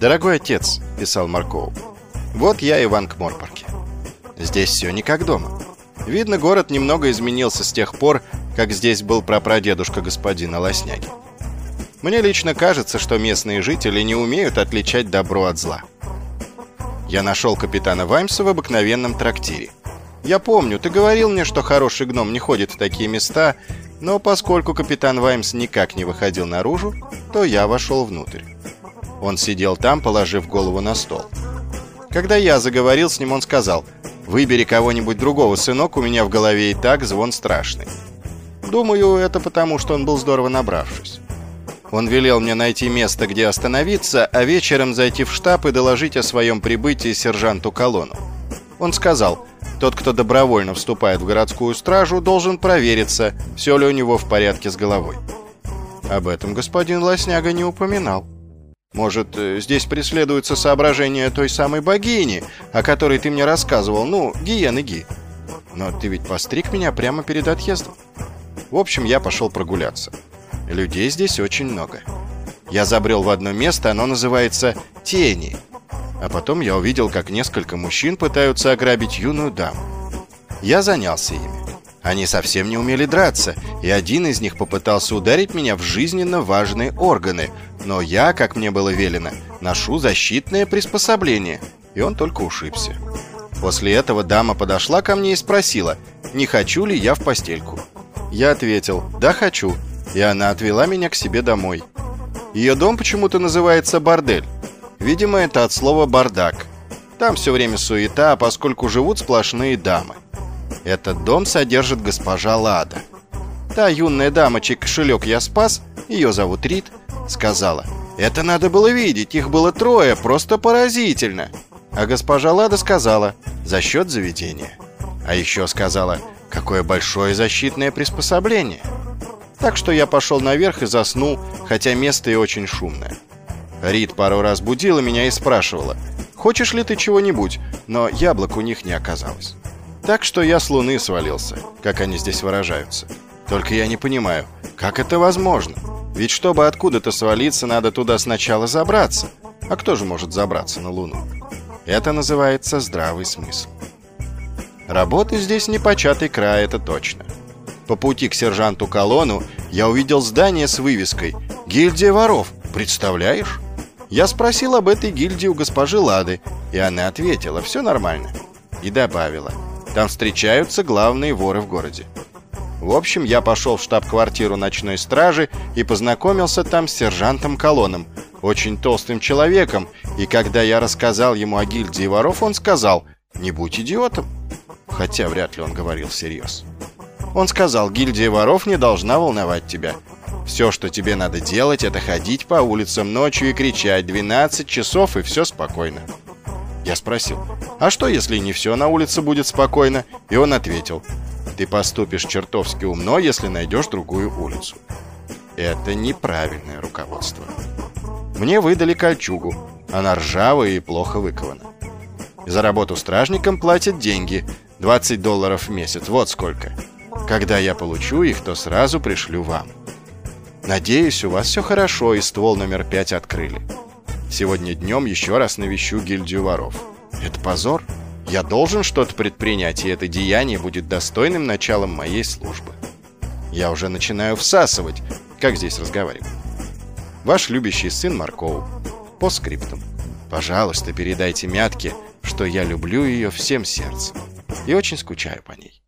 «Дорогой отец», — писал Марков, — «вот я Иван к Морпорке. Здесь все не как дома. Видно, город немного изменился с тех пор, как здесь был прапрадедушка господина Лосняги. Мне лично кажется, что местные жители не умеют отличать добро от зла. Я нашел капитана Ваймса в обыкновенном трактире. Я помню, ты говорил мне, что хороший гном не ходит в такие места, но поскольку капитан Ваймс никак не выходил наружу, то я вошел внутрь. Он сидел там, положив голову на стол. Когда я заговорил с ним, он сказал, «Выбери кого-нибудь другого, сынок, у меня в голове и так звон страшный». Думаю, это потому, что он был здорово набравшись. Он велел мне найти место, где остановиться, а вечером зайти в штаб и доложить о своем прибытии сержанту Колону. Он сказал, тот, кто добровольно вступает в городскую стражу, должен провериться, все ли у него в порядке с головой. Об этом господин Лосняга не упоминал. Может, э, здесь преследуется соображение той самой богини, о которой ты мне рассказывал, ну, Гиен и Ги. Но ты ведь постриг меня прямо перед отъездом. В общем, я пошел прогуляться. Людей здесь очень много. Я забрел в одно место, оно называется «Тени». А потом я увидел, как несколько мужчин пытаются ограбить юную даму. Я занялся ими. Они совсем не умели драться, и один из них попытался ударить меня в жизненно важные органы, но я, как мне было велено, ношу защитное приспособление, и он только ушибся. После этого дама подошла ко мне и спросила, не хочу ли я в постельку. Я ответил «Да, хочу», и она отвела меня к себе домой. Ее дом почему-то называется «Бордель». Видимо, это от слова «бардак». Там все время суета, а поскольку живут сплошные дамы. Этот дом содержит госпожа Лада. Та юная дама, чей кошелек я спас, ее зовут Рит, сказала «Это надо было видеть, их было трое, просто поразительно». А госпожа Лада сказала «За счет заведения». А еще сказала Какое большое защитное приспособление. Так что я пошел наверх и заснул, хотя место и очень шумное. Рид пару раз будила меня и спрашивала, «Хочешь ли ты чего-нибудь?» Но яблок у них не оказалось. Так что я с луны свалился, как они здесь выражаются. Только я не понимаю, как это возможно? Ведь чтобы откуда-то свалиться, надо туда сначала забраться. А кто же может забраться на Луну? Это называется здравый смысл. Работы здесь не початый край, это точно. По пути к сержанту Колону я увидел здание с вывеской «Гильдия воров». Представляешь? Я спросил об этой гильдии у госпожи Лады, и она ответила «Все нормально». И добавила «Там встречаются главные воры в городе». В общем, я пошел в штаб-квартиру ночной стражи и познакомился там с сержантом Колоном, очень толстым человеком, и когда я рассказал ему о гильдии воров, он сказал «Не будь идиотом, хотя вряд ли он говорил всерьез. Он сказал, гильдия воров не должна волновать тебя. Все, что тебе надо делать, это ходить по улицам ночью и кричать 12 часов, и все спокойно. Я спросил, а что, если не все на улице будет спокойно? И он ответил, ты поступишь чертовски умно, если найдешь другую улицу. Это неправильное руководство. Мне выдали кольчугу. Она ржавая и плохо выкована. За работу стражникам платят деньги – 20 долларов в месяц, вот сколько. Когда я получу их, то сразу пришлю вам. Надеюсь, у вас все хорошо, и ствол номер 5 открыли. Сегодня днем еще раз навещу гильдию воров. Это позор. Я должен что-то предпринять, и это деяние будет достойным началом моей службы. Я уже начинаю всасывать, как здесь разговариваю. Ваш любящий сын Марков. По скриптам. Пожалуйста, передайте Мятке, что я люблю ее всем сердцем и очень скучаю по ней.